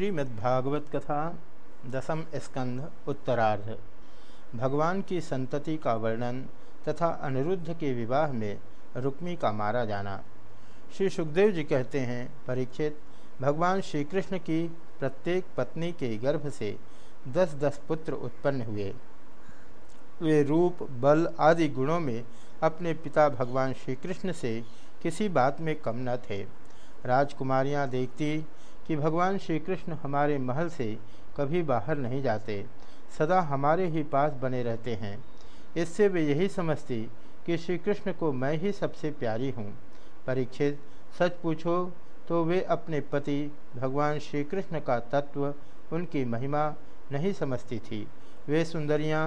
श्रीमद्भागवत कथा दसम स्कंध उत्तरार्ध। भगवान की संतति का वर्णन तथा अनिरुद्ध के विवाह में रुक्मी का मारा जाना। श्री सुखदेव जी कहते हैं, परीक्षित, भगवान श्री कृष्ण की प्रत्येक पत्नी के गर्भ से दस दस पुत्र उत्पन्न हुए। वे रूप, बल आदि गुणों में अपने पिता भगवान श्री कृष्ण से किसी बात में कम न थे। राजकुमारियाँ देखती कि भगवान श्री कृष्ण हमारे महल से कभी बाहर नहीं जाते, सदा हमारे ही पास बने रहते हैं। इससे वे यही समझती कि श्री कृष्ण को मैं ही सबसे प्यारी हूँ। परीक्षित, सच पूछो तो वे अपने पति भगवान श्री कृष्ण का तत्व उनकी महिमा नहीं समझती थी। वे सुंदरियाँ,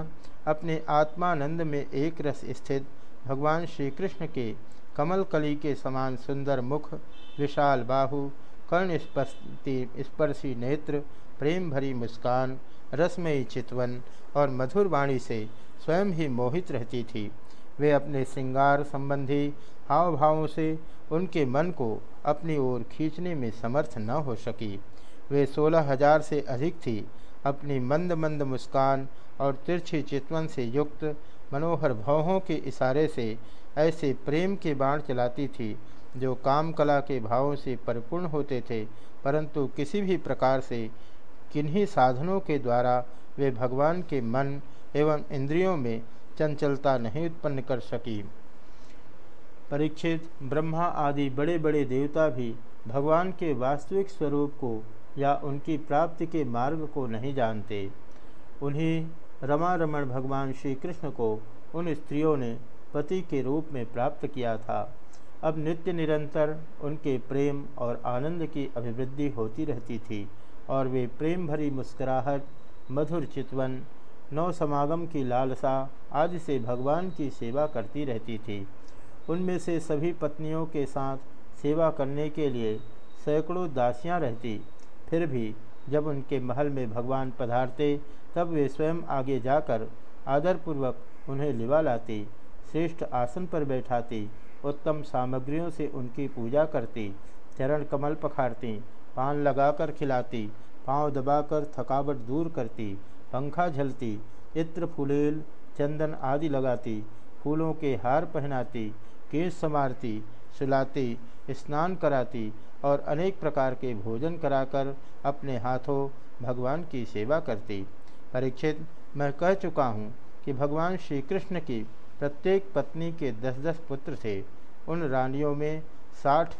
अपने आत्मानंद में एक रस स्थित भगवान श्री कृष्ण के कमल कली के समान सुंदर मुख, विशाल बाहु कर्ण स्पर्शी स्पर्शी नेत्र, प्रेम भरी मुस्कान, रसमयी चितवन और मधुर वाणी से स्वयं ही मोहित रहती थी। वे अपने श्रृंगार संबंधी हाव भावों से उनके मन को अपनी ओर खींचने में समर्थ न हो सकी। वे सोलह हज़ार से अधिक थी। अपनी मंद मंद मुस्कान और तिरछी चितवन से युक्त, मनोहर भावों के इशारे से ऐसे प्रेम के बाण चलाती थी जो काम कला के भावों से परिपूर्ण होते थे, परंतु किसी भी प्रकार से किन्हीं साधनों के द्वारा वे भगवान के मन एवं इंद्रियों में चंचलता नहीं उत्पन्न कर सकी। परीक्षित, ब्रह्मा आदि बड़े बड़े देवता भी भगवान के वास्तविक स्वरूप को या उनकी प्राप्ति के मार्ग को नहीं जानते। उन्हीं रमा रमण भगवान श्री कृष्ण को उन स्त्रियों ने पति के रूप में प्राप्त किया था। अब नित्य निरंतर उनके प्रेम और आनंद की अभिवृद्धि होती रहती थी और वे प्रेम भरी मुस्कुराहट, मधुर चितवन नव समागम की लालसा आदि से भगवान की सेवा करती रहती थी। उनमें से सभी पत्नियों के साथ सेवा करने के लिए सैकड़ों दासियाँ रहती। फिर भी जब उनके महल में भगवान पधारते, तब वे स्वयं आगे जाकर आदरपूर्वक उन्हें लिवा लाती, श्रेष्ठ आसन पर बैठाती उत्तम सामग्रियों से उनकी पूजा करती, चरण कमल पखारती, पान लगाकर खिलाती, पाँव दबाकर थकावट दूर करती, पंखा झलती, इत्र फुलेल, चंदन आदि लगाती, फूलों के हार पहनाती केस संवारती सुलाती, स्नान कराती और अनेक प्रकार के भोजन कराकर अपने हाथों भगवान की सेवा करती। परीक्षित, मैं कह चुका हूँ कि भगवान श्री कृष्ण की प्रत्येक पत्नी के दस दस पुत्र थे। उन रानियों में साठ,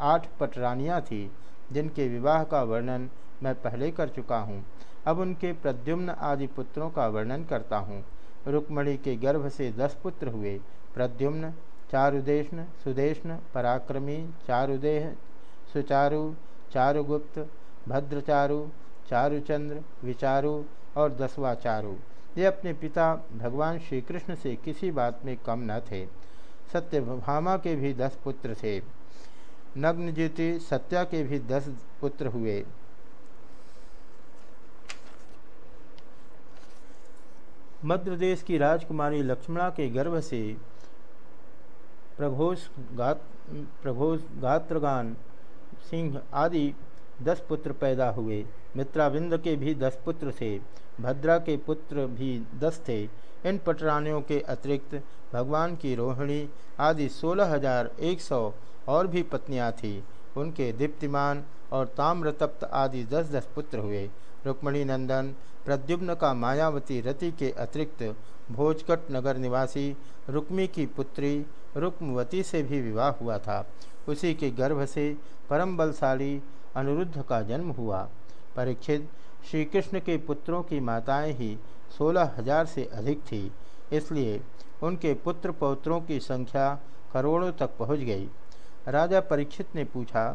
आठ पटरानियाँ थीं, जिनके विवाह का वर्णन मैं पहले कर चुका हूँ। अब उनके प्रद्युम्न आदि पुत्रों का वर्णन करता हूँ। रुक्मणी के गर्भ से दस पुत्र हुए। प्रद्युम्न चारुदेशन सुदेशन पराक्रमी, चारुदेह, सुचारु, चारुगुप्त, भद्रचारु, चारुचंद्र, विचारु और दसवा चारु ये अपने पिता भगवान श्री कृष्ण से किसी बात में कम न थे। सत्यभामा के भी दस पुत्र थे। नग्नज्योति सत्या के भी दस पुत्र हुए। मध्य प्रदेश की राजकुमारी लक्ष्मणा के गर्भ से प्रघोष गात प्रघोष गात्रगान सिंह आदि दस पुत्र पैदा हुए। मित्राविंद के भी दस पुत्र थे। भद्रा के पुत्र भी दस थे। इन पटरानियों के अतिरिक्त भगवान की रोहिणी आदि सोलह हज़ार एक सौ और भी पत्नियाँ थीं। उनके दीप्तिमान और ताम्रतप्त आदि दस दस पुत्र हुए। रुक्मणी नंदन, प्रद्युम्न का मायावती रति के अतिरिक्त भोजकट नगर निवासी रुक्मी की पुत्री रुक्मवती से भी विवाह हुआ था। उसी के गर्भ से परम बलशाली अनिरुद्ध का जन्म हुआ। परीक्षित श्री कृष्ण के पुत्रों की माताएँ ही सोलह हज़ार से अधिक थी, इसलिए उनके पुत्र पौत्रों की संख्या करोड़ों तक पहुँच गई। राजा परीक्षित ने पूछा,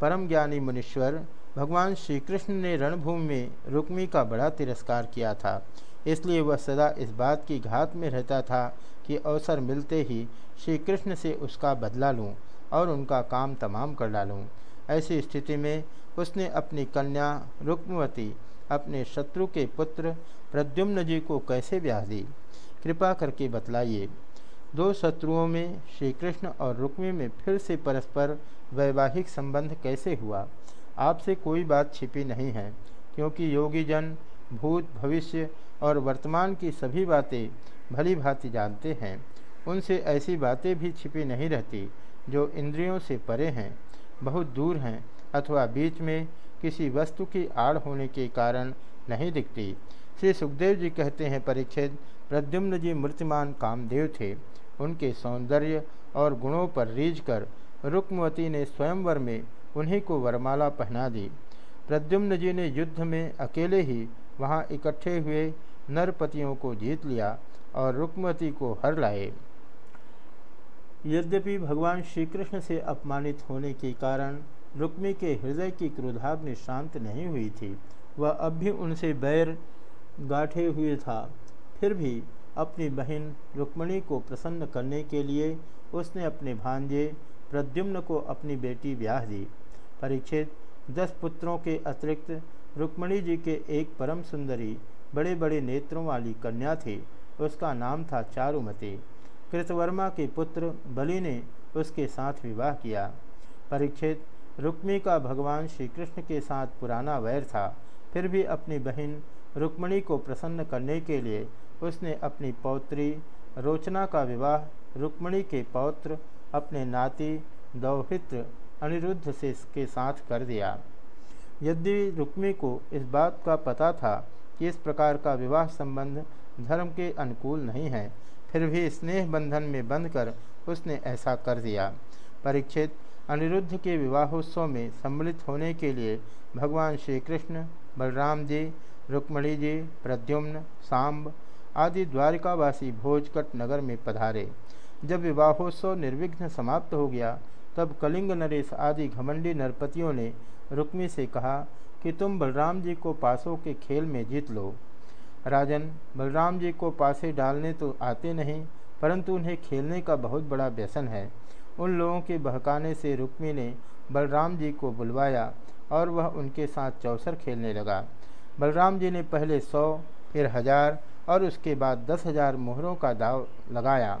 परम ज्ञानी मुनीश्वर, भगवान श्री कृष्ण ने रणभूमि में रुक्मी का बड़ा तिरस्कार किया था, इसलिए वह सदा इस बात की घात में रहता था कि अवसर मिलते ही श्री कृष्ण से उसका बदला लूँ और उनका काम तमाम कर डालूं। ऐसी स्थिति में उसने अपनी कन्या रुक्मवती, अपने शत्रु के पुत्र प्रद्युम्न जी को कैसे ब्याह दी? कृपा करके बतलाइए। दो शत्रुओं में श्री कृष्ण और रुक्मी में फिर से परस्पर वैवाहिक संबंध कैसे हुआ? आपसे कोई बात छिपी नहीं है, क्योंकि योगी जन भूत भविष्य और वर्तमान की सभी बातें भली भांति जानते हैं। उनसे ऐसी बातें भी छिपी नहीं रहती, जो इंद्रियों से परे हैं। बहुत दूर हैं अथवा बीच में किसी वस्तु की आड़ होने के कारण नहीं दिखती। श्री सुखदेव जी कहते हैं परीक्षित प्रद्युम्न जी मूर्तिमान कामदेव थे। उनके सौंदर्य और गुणों पर रीझ कर रुक्मवती ने स्वयंवर में उन्हीं को वरमाला पहना दी। प्रद्युम्न जी ने युद्ध में अकेले ही वहाँ इकट्ठे हुए नरपतियों को जीत लिया और रुक्मवती को हर लाए। यद्यपि भगवान श्री कृष्ण से अपमानित होने के कारण रुक्मी के हृदय की क्रोधाग्नि शांत नहीं हुई थी, वह अब भी उनसे बैर गाठे हुए था। फिर भी अपनी बहन रुक्मणी को प्रसन्न करने के लिए उसने अपने भांजे प्रद्युम्न को अपनी बेटी ब्याह दी। परीक्षित, दस पुत्रों के अतिरिक्त रुक्मणी जी के एक परम सुंदरी बड़े बड़े नेत्रों वाली कन्या थी। उसका नाम था चारुमती। कृतवर्मा के पुत्र बलि ने उसके साथ विवाह किया। परीक्षित रुक्मी का भगवान श्री कृष्ण के साथ पुराना वैर था। फिर भी अपनी बहन रुक्मणी को प्रसन्न करने के लिए उसने अपनी पौत्री रोचना का विवाह रुक्मणी के पौत्र, अपने नाती दौहित्र अनिरुद्ध से के साथ कर दिया। यदि रुक्मी को इस बात का पता था कि इस प्रकार का विवाह संबंध धर्म के अनुकूल नहीं है फिर भी स्नेह बंधन में बंधकर उसने ऐसा कर दिया। परीक्षित, अनिरुद्ध के विवाहोत्सव में सम्मिलित होने के लिए भगवान श्री कृष्ण बलराम जी, रुक्मणी जी, प्रद्युम्न, सांब आदि द्वारिकावासी भोजकट नगर में पधारे। जब विवाहोत्सव निर्विघ्न समाप्त हो गया, तब कलिंग नरेश आदि घमंडी नरपतियों ने रुक्मी से कहा कि तुम बलराम जी को पासों के खेल में जीत लो। राजन, बलराम जी को पासे डालने तो आते नहीं, परंतु उन्हें खेलने का बहुत बड़ा व्यसन है। उन लोगों के बहकाने से रुक्मी ने बलराम जी को बुलवाया और वह उनके साथ चौसर खेलने लगा। बलराम जी ने पहले सौ, फिर हज़ार और उसके बाद दस हज़ार मोहरों का दाव लगाया।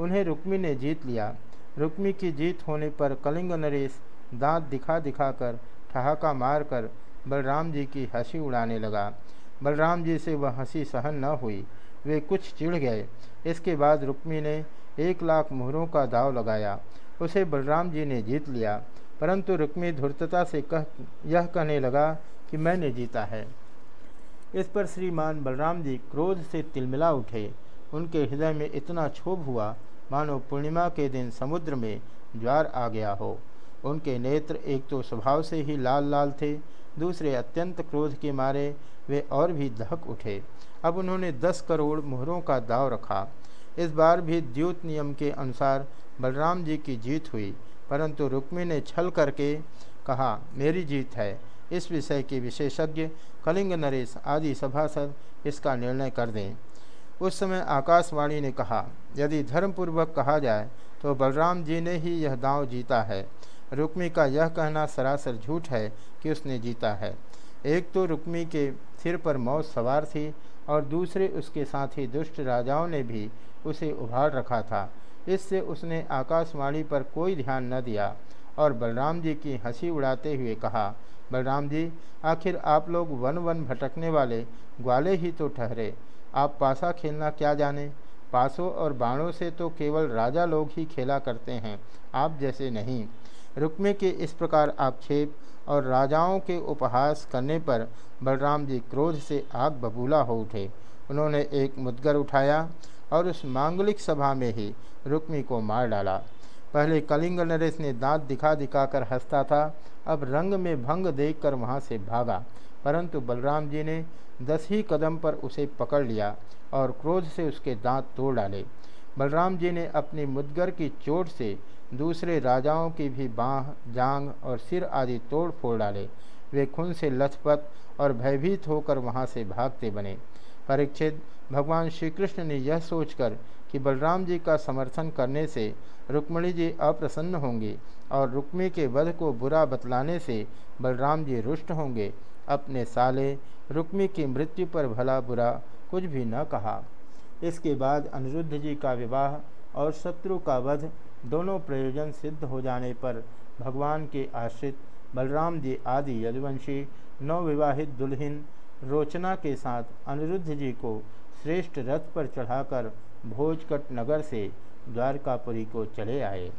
उन्हें रुक्मी ने जीत लिया। रुक्मी की जीत होने पर कलिंग नरेश दांत दिखा दिखाकर ठहाका मारकर बलराम जी की हँसी उड़ाने लगा। बलराम जी से वह हँसी सहन न हुई। वे कुछ चिढ़ गए। इसके बाद रुक्मी ने एक लाख मोहरों का दाव लगाया। उसे बलराम जी ने जीत लिया। परंतु रुक्मी धूर्तता से कह, यह कहने लगा कि मैंने जीता है। इस पर श्रीमान बलराम जी क्रोध से तिलमिला उठे। उनके हृदय में इतना क्षोभ हुआ, मानो पूर्णिमा के दिन समुद्र में ज्वार आ गया हो। उनके नेत्र एक तो स्वभाव से ही लाल लाल थे, दूसरे अत्यंत क्रोध के मारे वे और भी दहक उठे। अब उन्होंने दस करोड़ मोहरों का दाव रखा। इस बार भी द्यूत नियम के अनुसार बलराम जी की जीत हुई, परंतु रुक्मी ने छल करके कहा, मेरी जीत है। इस विषय के विशेषज्ञ कलिंग नरेश आदि सभासद इसका निर्णय कर दें। उस समय आकाशवाणी ने कहा, यदि धर्मपूर्वक कहा जाए तो बलराम जी ने ही यह दांव जीता है। रुक्मी का यह कहना सरासर झूठ है कि उसने जीता है। एक तो रुक्मी के सिर पर मौत सवार थी और दूसरे उसके साथ दुष्ट राजाओं ने भी उसे उभार रखा था। इससे उसने आकाशवाणी पर कोई ध्यान न दिया और बलराम जी की हँसी उड़ाते हुए कहा, बलराम जी, आखिर आप लोग वन वन भटकने वाले ग्वाले ही तो ठहरे। आप पासा खेलना क्या जाने? पासों और बाणों से तो केवल राजा लोग ही खेला करते हैं, आप जैसे नहीं। रुक्मे के इस प्रकार आक्षेप और राजाओं के उपहास करने पर बलराम जी क्रोध से आग बबूला हो उठे। उन्होंने एक मुदगर उठाया और उस मांगलिक सभा में ही रुक्मी को मार डाला। पहले कलिंग नरेश ने दांत दिखा दिखाकर हंसता था, अब रंग में भंग देखकर वहाँ से भागा। परंतु बलराम जी ने दस ही कदम पर उसे पकड़ लिया और क्रोध से उसके दांत तोड़ डाले। बलराम जी ने अपनी मुदगर की चोट से दूसरे राजाओं की भी बाँह जांग और सिर आदि तोड़ फोड़ डाले। वे खून से लथपथ और भयभीत होकर वहाँ से भागते बने। परीक्षित, भगवान श्री कृष्ण ने यह सोचकर कि बलराम जी का समर्थन करने से रुक्मणी जी अप्रसन्न होंगे और रुक्मी के वध को बुरा बतलाने से बलराम जी रुष्ट होंगे। अपने साले रुक्मी की मृत्यु पर भला बुरा कुछ भी न कहा। इसके बाद अनिरुद्ध जी का विवाह और शत्रु का वध दोनों प्रयोजन सिद्ध हो जाने पर भगवान के आश्रित बलराम जी आदि यदुवंशी, नवविवाहित दुल्हन रोचना के साथ अनिरुद्ध जी को श्रेष्ठ रथ पर चढ़ाकर भोजकट नगर से द्वारकापुरी को चले आए।